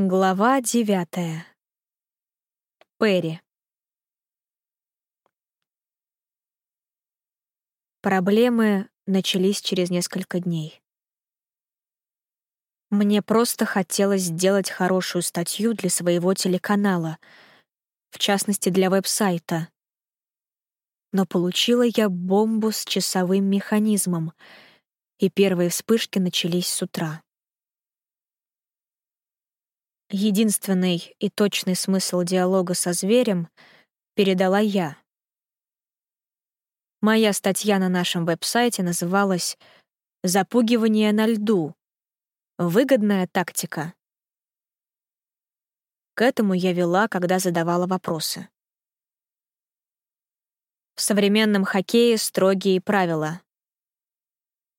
Глава девятая. Перри. Проблемы начались через несколько дней. Мне просто хотелось сделать хорошую статью для своего телеканала, в частности для веб-сайта. Но получила я бомбу с часовым механизмом, и первые вспышки начались с утра. Единственный и точный смысл диалога со зверем передала я. Моя статья на нашем веб-сайте называлась «Запугивание на льду. Выгодная тактика». К этому я вела, когда задавала вопросы. В современном хоккее строгие правила.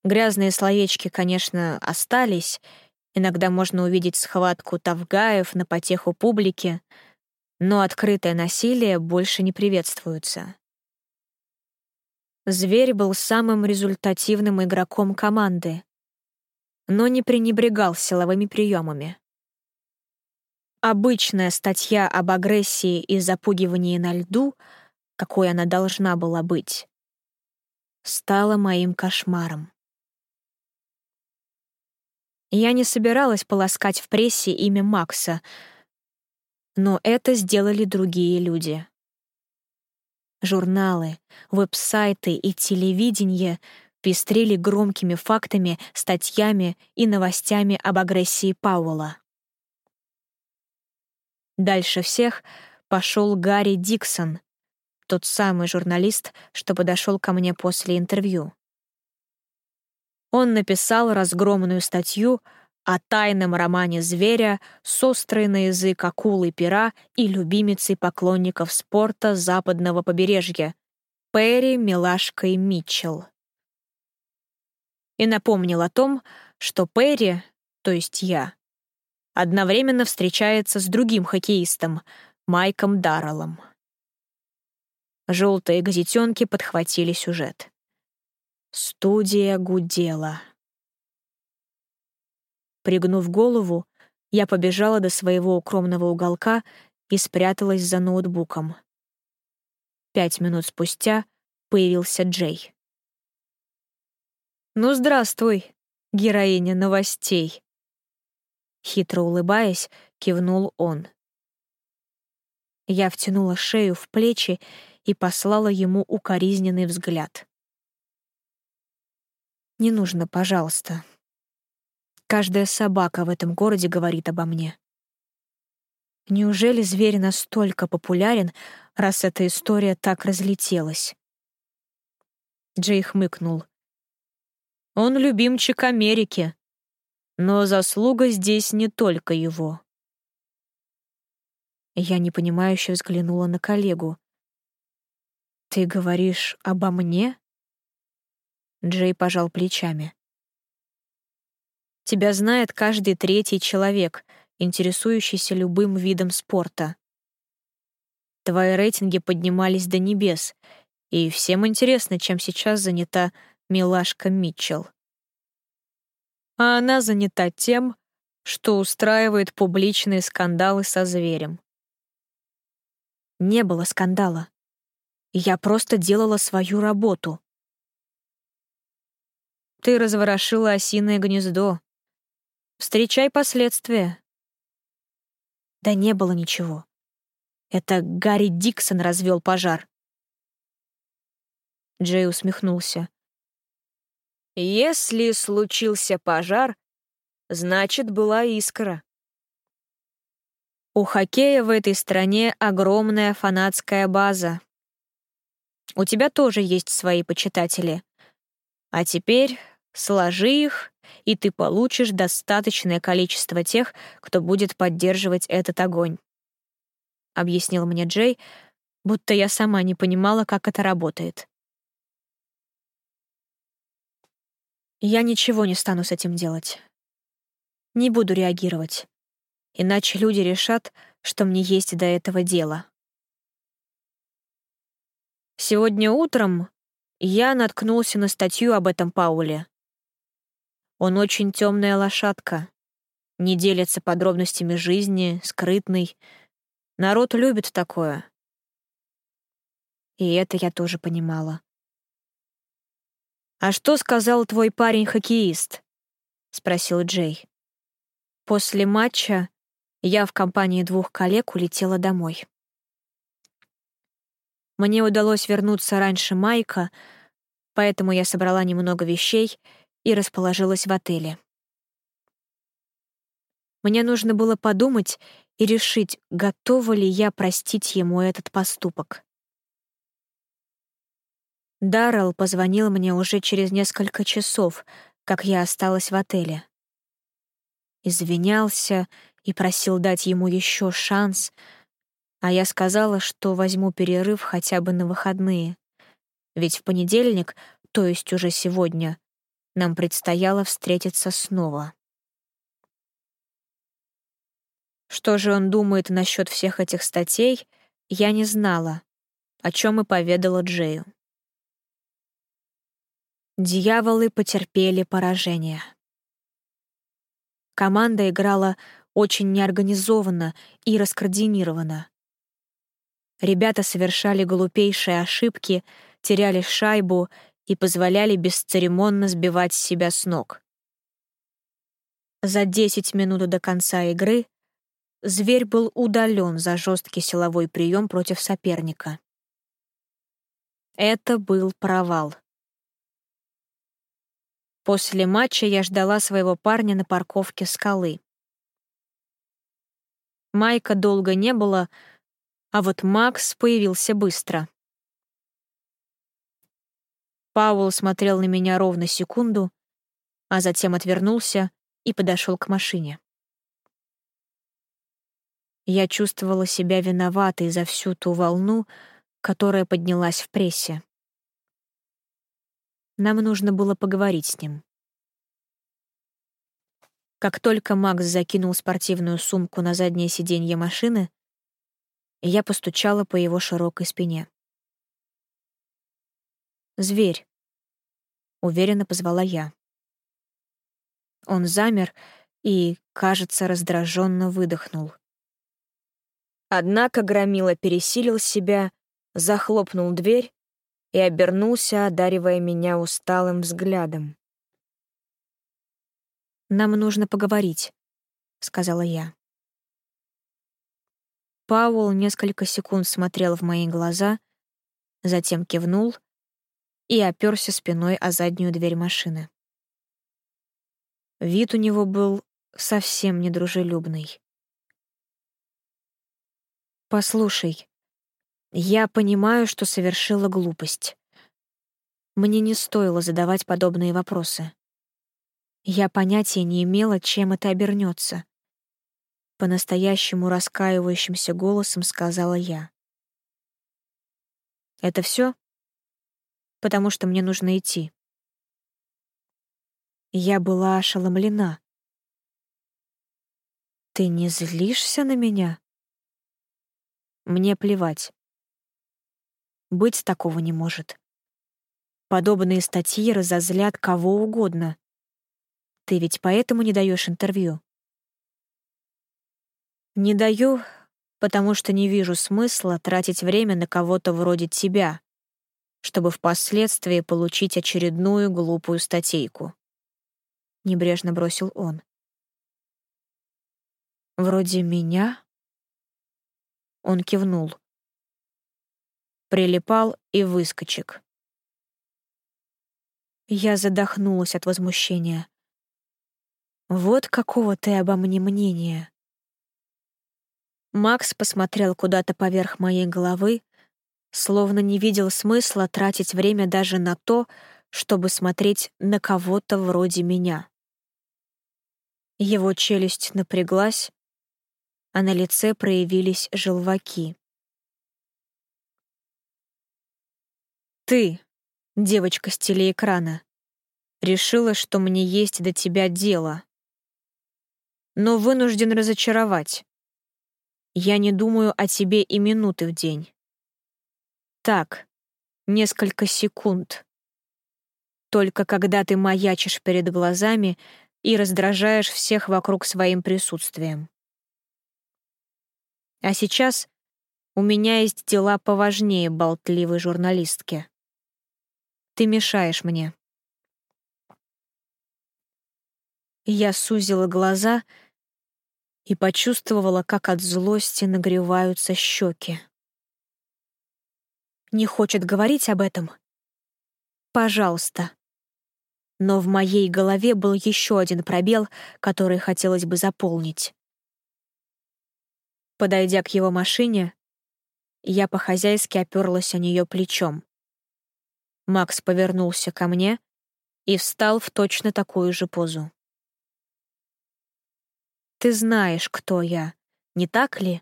Грязные словечки, конечно, остались — Иногда можно увидеть схватку тавгаев на потеху публики, но открытое насилие больше не приветствуется. Зверь был самым результативным игроком команды, но не пренебрегал силовыми приемами. Обычная статья об агрессии и запугивании на льду, какой она должна была быть, стала моим кошмаром. Я не собиралась полоскать в прессе имя Макса, но это сделали другие люди. Журналы, веб-сайты и телевидение пестрили громкими фактами, статьями и новостями об агрессии Пауэлла. Дальше всех пошел Гарри Диксон, тот самый журналист, что подошел ко мне после интервью он написал разгромную статью о тайном романе зверя с острой на язык акулы пера и любимицей поклонников спорта западного побережья Перри Милашкой Митчелл. И напомнил о том, что Перри, то есть я, одновременно встречается с другим хоккеистом, Майком Дарреллом. Желтые газетенки подхватили сюжет. Студия гудела. Пригнув голову, я побежала до своего укромного уголка и спряталась за ноутбуком. Пять минут спустя появился Джей. «Ну, здравствуй, героиня новостей!» Хитро улыбаясь, кивнул он. Я втянула шею в плечи и послала ему укоризненный взгляд. Не нужно, пожалуйста. Каждая собака в этом городе говорит обо мне. Неужели зверь настолько популярен, раз эта история так разлетелась? Джей хмыкнул. Он любимчик Америки, но заслуга здесь не только его. Я непонимающе взглянула на коллегу. «Ты говоришь обо мне?» Джей пожал плечами. Тебя знает каждый третий человек, интересующийся любым видом спорта. Твои рейтинги поднимались до небес, и всем интересно, чем сейчас занята милашка Митчелл. А она занята тем, что устраивает публичные скандалы со зверем. Не было скандала. Я просто делала свою работу. Ты разворошила осиное гнездо. Встречай последствия. Да не было ничего. Это Гарри Диксон развел пожар. Джей усмехнулся. Если случился пожар, значит, была искра. У хоккея в этой стране огромная фанатская база. У тебя тоже есть свои почитатели. А теперь сложи их, и ты получишь достаточное количество тех, кто будет поддерживать этот огонь. Объяснил мне Джей, будто я сама не понимала, как это работает. Я ничего не стану с этим делать. Не буду реагировать. Иначе люди решат, что мне есть до этого дело. Сегодня утром я наткнулся на статью об этом Пауле. Он очень темная лошадка. не делится подробностями жизни, скрытный. Народ любит такое. И это я тоже понимала. «А что сказал твой парень-хоккеист?» — спросил Джей. После матча я в компании двух коллег улетела домой. Мне удалось вернуться раньше Майка, поэтому я собрала немного вещей и расположилась в отеле. Мне нужно было подумать и решить, готова ли я простить ему этот поступок. Даррелл позвонил мне уже через несколько часов, как я осталась в отеле. Извинялся и просил дать ему еще шанс, а я сказала, что возьму перерыв хотя бы на выходные. Ведь в понедельник, то есть уже сегодня, нам предстояло встретиться снова. Что же он думает насчет всех этих статей, я не знала, о чем и поведала Джею. Дьяволы потерпели поражение. Команда играла очень неорганизованно и раскоординированно. Ребята совершали глупейшие ошибки, теряли шайбу и позволяли бесцеремонно сбивать себя с ног. За 10 минут до конца игры зверь был удален за жесткий силовой прием против соперника. Это был провал. После матча я ждала своего парня на парковке скалы. Майка долго не было, а вот Макс появился быстро. Пауэлл смотрел на меня ровно секунду, а затем отвернулся и подошел к машине. Я чувствовала себя виноватой за всю ту волну, которая поднялась в прессе. Нам нужно было поговорить с ним. Как только Макс закинул спортивную сумку на заднее сиденье машины, я постучала по его широкой спине. «Зверь», — уверенно позвала я. Он замер и, кажется, раздраженно выдохнул. Однако Громила пересилил себя, захлопнул дверь и обернулся, одаривая меня усталым взглядом. «Нам нужно поговорить», — сказала я. Пауэлл несколько секунд смотрел в мои глаза, затем кивнул и оперся спиной о заднюю дверь машины. Вид у него был совсем недружелюбный. «Послушай, я понимаю, что совершила глупость. Мне не стоило задавать подобные вопросы. Я понятия не имела, чем это обернется. По-настоящему раскаивающимся голосом сказала я. «Это все? Потому что мне нужно идти». Я была ошеломлена. «Ты не злишься на меня?» «Мне плевать. Быть такого не может. Подобные статьи разозлят кого угодно. Ты ведь поэтому не даешь интервью? Не даю, потому что не вижу смысла тратить время на кого-то вроде тебя, чтобы впоследствии получить очередную глупую статейку. Небрежно бросил он. Вроде меня? Он кивнул прилипал и выскочек. Я задохнулась от возмущения. «Вот какого ты обо мне мнения!» Макс посмотрел куда-то поверх моей головы, словно не видел смысла тратить время даже на то, чтобы смотреть на кого-то вроде меня. Его челюсть напряглась, а на лице проявились желваки. Ты, девочка с телеэкрана, решила, что мне есть до тебя дело. Но вынужден разочаровать. Я не думаю о тебе и минуты в день. Так, несколько секунд. Только когда ты маячишь перед глазами, и раздражаешь всех вокруг своим присутствием. А сейчас у меня есть дела поважнее болтливой журналистки. Ты мешаешь мне. Я сузила глаза и почувствовала, как от злости нагреваются щеки. Не хочет говорить об этом? Пожалуйста. Но в моей голове был еще один пробел, который хотелось бы заполнить. Подойдя к его машине, я по-хозяйски оперлась о нее плечом. Макс повернулся ко мне и встал в точно такую же позу. «Ты знаешь, кто я, не так ли?»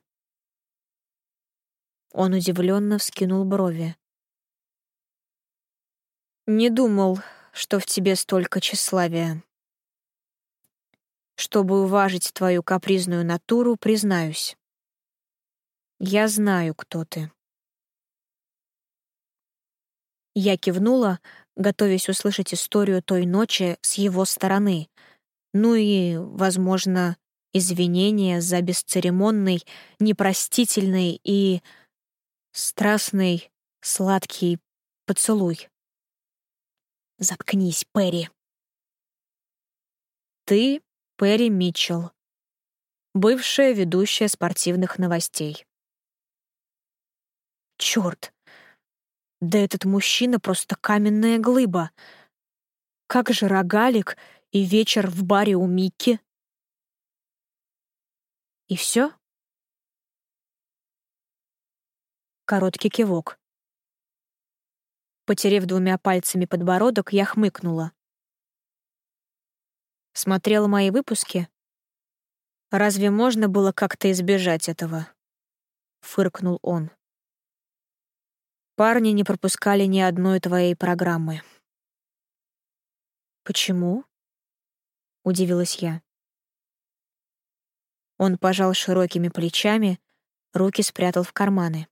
Он удивленно вскинул брови. «Не думал, что в тебе столько тщеславия. Чтобы уважить твою капризную натуру, признаюсь. Я знаю, кто ты». Я кивнула, готовясь услышать историю той ночи с его стороны, ну и, возможно, извинения за бесцеремонный, непростительный и страстный, сладкий поцелуй. Заткнись, Перри. Ты Перри Митчелл, бывшая ведущая спортивных новостей. Черт! Да этот мужчина просто каменная глыба. Как же рогалик и вечер в баре у Микки? И все? Короткий кивок. Потерев двумя пальцами подбородок, я хмыкнула. Смотрела мои выпуски? Разве можно было как-то избежать этого? Фыркнул он. Парни не пропускали ни одной твоей программы. Почему? Удивилась я. Он пожал широкими плечами, руки спрятал в карманы.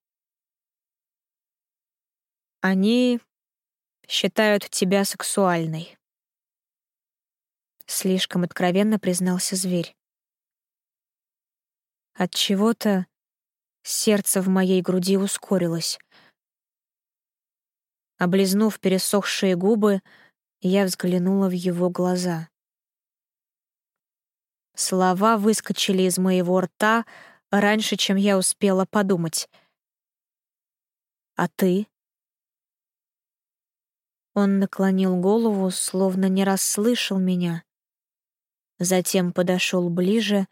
Они считают тебя сексуальной. Слишком откровенно признался зверь. От чего-то сердце в моей груди ускорилось. Облизнув пересохшие губы, я взглянула в его глаза. Слова выскочили из моего рта раньше, чем я успела подумать. «А ты?» Он наклонил голову, словно не расслышал меня. Затем подошел ближе,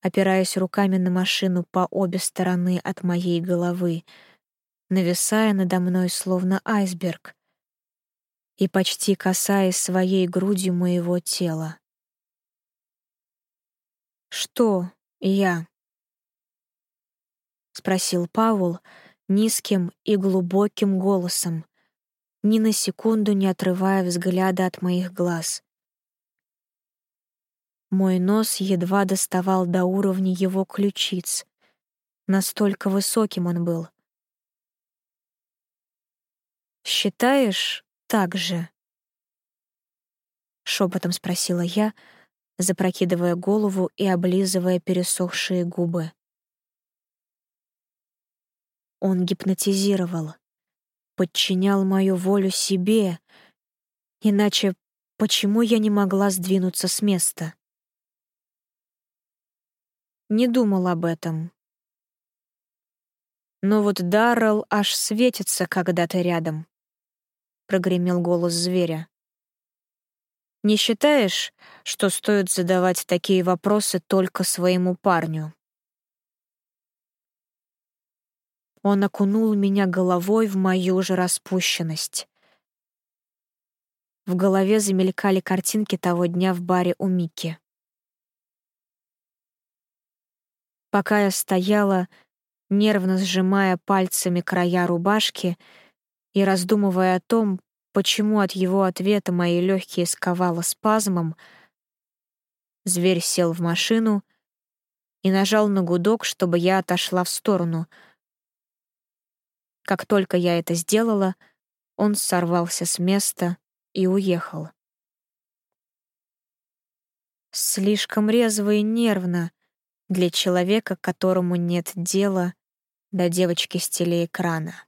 опираясь руками на машину по обе стороны от моей головы, нависая надо мной, словно айсберг, и почти касаясь своей грудью моего тела. «Что я?» — спросил Паул низким и глубоким голосом, ни на секунду не отрывая взгляда от моих глаз. Мой нос едва доставал до уровня его ключиц. Настолько высоким он был. «Считаешь так же?» — шепотом спросила я, запрокидывая голову и облизывая пересохшие губы. Он гипнотизировал, подчинял мою волю себе, иначе почему я не могла сдвинуться с места? Не думал об этом. Но вот Даррелл аж светится, когда ты рядом, — прогремел голос зверя. Не считаешь, что стоит задавать такие вопросы только своему парню? Он окунул меня головой в мою же распущенность. В голове замелькали картинки того дня в баре у Микки. Пока я стояла, нервно сжимая пальцами края рубашки и раздумывая о том, почему от его ответа мои легкие сковало спазмом, зверь сел в машину и нажал на гудок, чтобы я отошла в сторону. Как только я это сделала, он сорвался с места и уехал. Слишком резво и нервно для человека, которому нет дела до девочки с телеэкрана.